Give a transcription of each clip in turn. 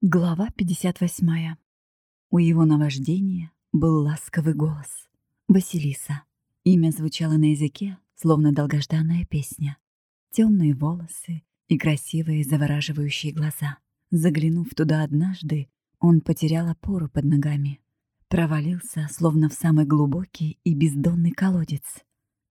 Глава 58. У его наваждения был ласковый голос. Василиса. Имя звучало на языке, словно долгожданная песня. Темные волосы и красивые завораживающие глаза. Заглянув туда однажды, он потерял опору под ногами. Провалился, словно в самый глубокий и бездонный колодец.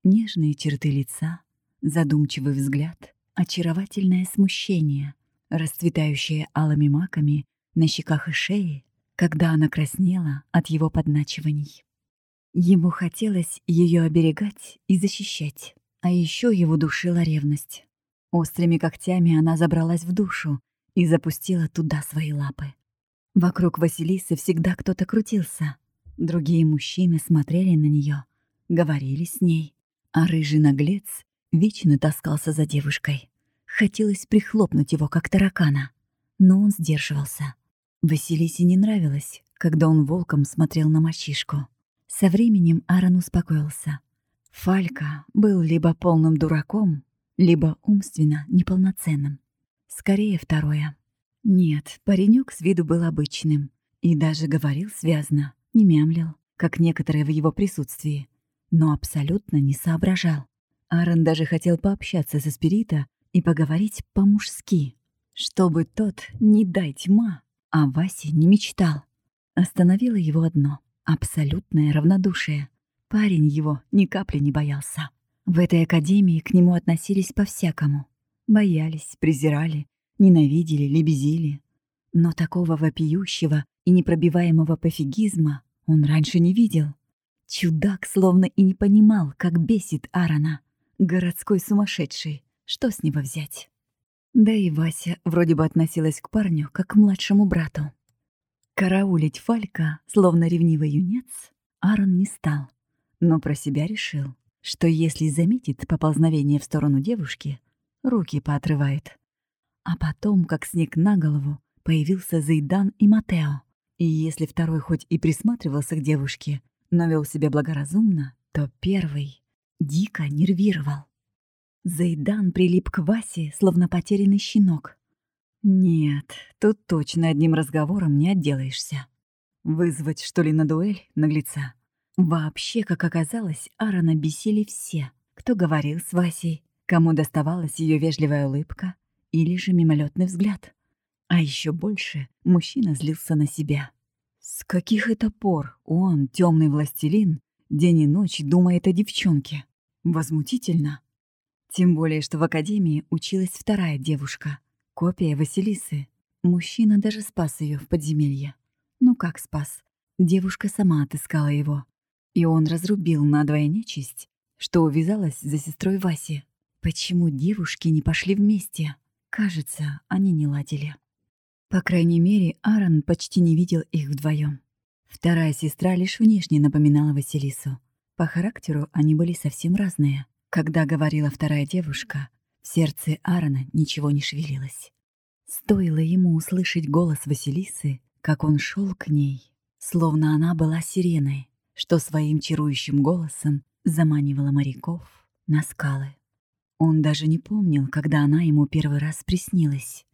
Нежные черты лица, задумчивый взгляд, очаровательное смущение — расцветающая алыми маками на щеках и шее, когда она краснела от его подначиваний. Ему хотелось ее оберегать и защищать, а еще его душила ревность. Острыми когтями она забралась в душу и запустила туда свои лапы. Вокруг Василисы всегда кто-то крутился. Другие мужчины смотрели на нее, говорили с ней, а рыжий наглец вечно таскался за девушкой. Хотелось прихлопнуть его, как таракана, но он сдерживался. Василисе не нравилось, когда он волком смотрел на мальчишку. Со временем Аарон успокоился. Фалька был либо полным дураком, либо умственно неполноценным. Скорее второе. Нет, паренек с виду был обычным и даже говорил связно, не мямлил, как некоторые в его присутствии, но абсолютно не соображал. Аарон даже хотел пообщаться со Спирита и поговорить по-мужски, чтобы тот, не дай тьма, а Васе не мечтал. Остановило его одно — абсолютное равнодушие. Парень его ни капли не боялся. В этой академии к нему относились по-всякому. Боялись, презирали, ненавидели, лебезили. Но такого вопиющего и непробиваемого пофигизма он раньше не видел. Чудак словно и не понимал, как бесит Аарона. Городской сумасшедший. Что с него взять? Да и Вася вроде бы относилась к парню как к младшему брату. Караулить Фалька, словно ревнивый юнец, Аарон не стал, но про себя решил, что если заметит поползновение в сторону девушки, руки поотрывает. А потом, как снег на голову, появился Зайдан и Матео. И если второй хоть и присматривался к девушке, но вел себя благоразумно, то первый дико нервировал. Зайдан прилип к Васе, словно потерянный щенок. Нет, тут точно одним разговором не отделаешься. Вызвать, что ли, на дуэль наглеца? Вообще, как оказалось, Аарона бесили все, кто говорил с Васей, кому доставалась ее вежливая улыбка или же мимолетный взгляд. А еще больше мужчина злился на себя. С каких это пор он, темный властелин, день и ночь думает о девчонке? Возмутительно. Тем более, что в академии училась вторая девушка, копия Василисы. Мужчина даже спас ее в подземелье. Ну как спас? Девушка сама отыскала его. И он разрубил надвое нечисть, что увязалась за сестрой Васи. Почему девушки не пошли вместе? Кажется, они не ладили. По крайней мере, Аарон почти не видел их вдвоем. Вторая сестра лишь внешне напоминала Василису. По характеру они были совсем разные. Когда говорила вторая девушка, в сердце Аарона ничего не шевелилось. Стоило ему услышать голос Василисы, как он шел к ней, словно она была сиреной, что своим чарующим голосом заманивала моряков на скалы. Он даже не помнил, когда она ему первый раз приснилась.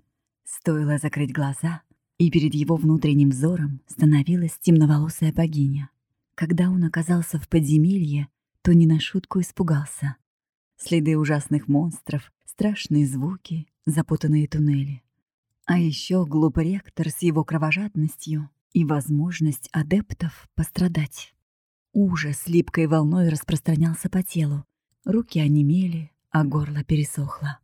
Стоило закрыть глаза, и перед его внутренним взором становилась темноволосая богиня. Когда он оказался в подземелье, то не на шутку испугался. Следы ужасных монстров, страшные звуки, запутанные туннели. А еще глупый ректор с его кровожадностью и возможность адептов пострадать. Ужас липкой волной распространялся по телу. Руки онемели, а горло пересохло.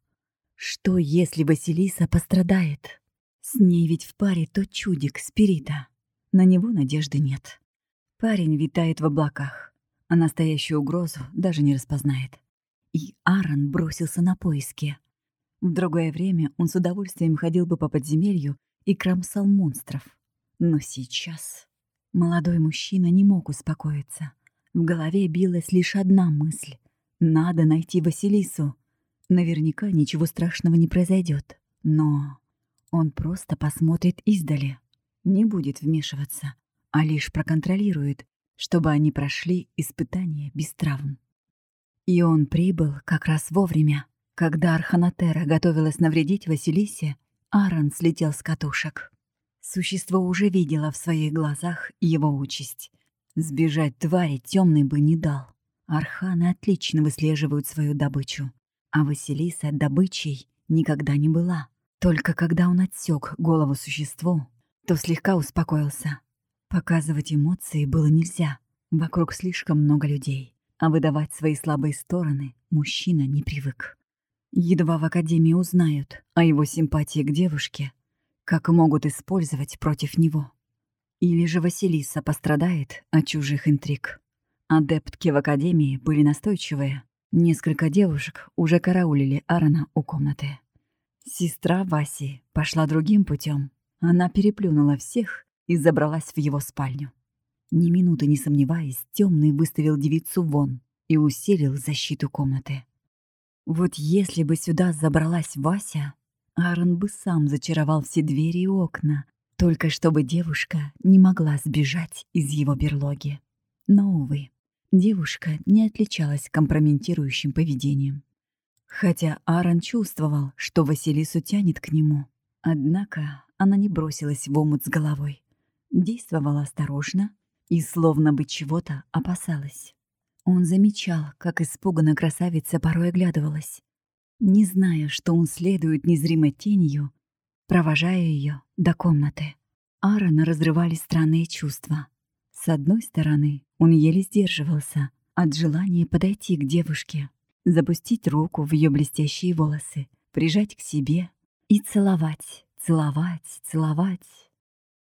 Что, если Василиса пострадает? С ней ведь в паре тот чудик Спирита. На него надежды нет. Парень витает в облаках, а настоящую угрозу даже не распознает. И Аарон бросился на поиски. В другое время он с удовольствием ходил бы по подземелью и кромсал монстров. Но сейчас молодой мужчина не мог успокоиться. В голове билась лишь одна мысль. Надо найти Василису. Наверняка ничего страшного не произойдет. Но он просто посмотрит издали. Не будет вмешиваться, а лишь проконтролирует, чтобы они прошли испытания без травм. И он прибыл как раз вовремя. Когда Арханатера готовилась навредить Василисе, Аарон слетел с катушек. Существо уже видело в своих глазах его участь. Сбежать твари темный бы не дал. Арханы отлично выслеживают свою добычу, а Василиса добычей никогда не была. Только когда он отсек голову существу, то слегка успокоился. Показывать эмоции было нельзя. Вокруг слишком много людей, а выдавать свои слабые стороны мужчина не привык. Едва в академии узнают о его симпатии к девушке, как могут использовать против него. Или же Василиса пострадает от чужих интриг. Адептки в академии были настойчивые. Несколько девушек уже караулили Аарона у комнаты. Сестра Васи пошла другим путем. Она переплюнула всех и забралась в его спальню. Ни минуты не сомневаясь, темный выставил девицу вон и усилил защиту комнаты. Вот если бы сюда забралась Вася, Аарон бы сам зачаровал все двери и окна, только чтобы девушка не могла сбежать из его берлоги. Но, увы, девушка не отличалась компрометирующим поведением. Хотя Аарон чувствовал, что Василису тянет к нему. Однако она не бросилась в омут с головой. Действовала осторожно и словно бы чего-то опасалась. Он замечал, как испуганно красавица порой оглядывалась, не зная, что он следует незримой тенью, провожая ее до комнаты. Аарона разрывали странные чувства. С одной стороны, он еле сдерживался от желания подойти к девушке, запустить руку в ее блестящие волосы, прижать к себе и целовать, целовать, целовать.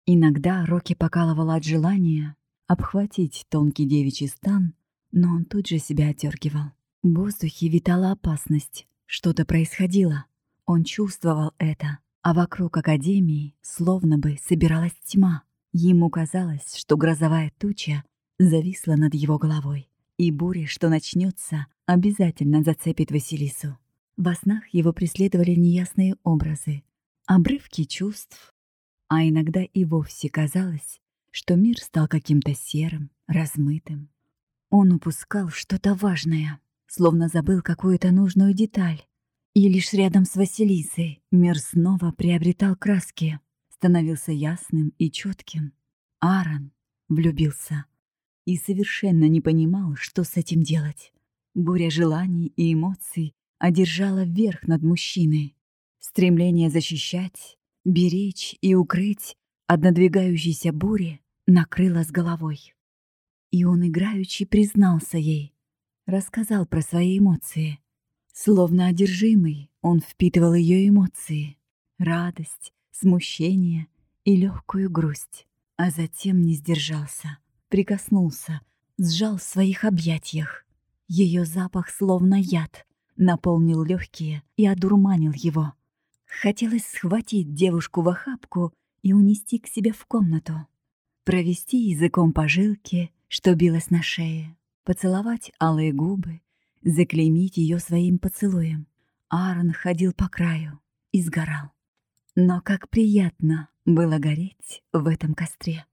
Иногда Рокки покалывала от желания обхватить тонкий девичий стан, но он тут же себя отдергивал. В воздухе витала опасность, что-то происходило. Он чувствовал это, а вокруг Академии словно бы собиралась тьма. Ему казалось, что грозовая туча зависла над его головой, и буря, что начнется, обязательно зацепит Василису. Во снах его преследовали неясные образы, обрывки чувств, а иногда и вовсе казалось, что мир стал каким-то серым, размытым. Он упускал что-то важное, словно забыл какую-то нужную деталь. И лишь рядом с Василисой мир снова приобретал краски, становился ясным и четким. Аарон влюбился и совершенно не понимал, что с этим делать. Буря желаний и эмоций одержала верх над мужчиной. Стремление защищать, беречь и укрыть от надвигающейся бури накрыло с головой. И он играючи признался ей, рассказал про свои эмоции. Словно одержимый, он впитывал ее эмоции, радость, смущение и легкую грусть, а затем не сдержался, прикоснулся, сжал в своих объятиях. Ее запах, словно яд, наполнил легкие и одурманил его. Хотелось схватить девушку в охапку и унести к себе в комнату, провести языком по жилке, что билось на шее, поцеловать алые губы, заклеймить ее своим поцелуем. Аарон ходил по краю и сгорал. Но как приятно было гореть в этом костре.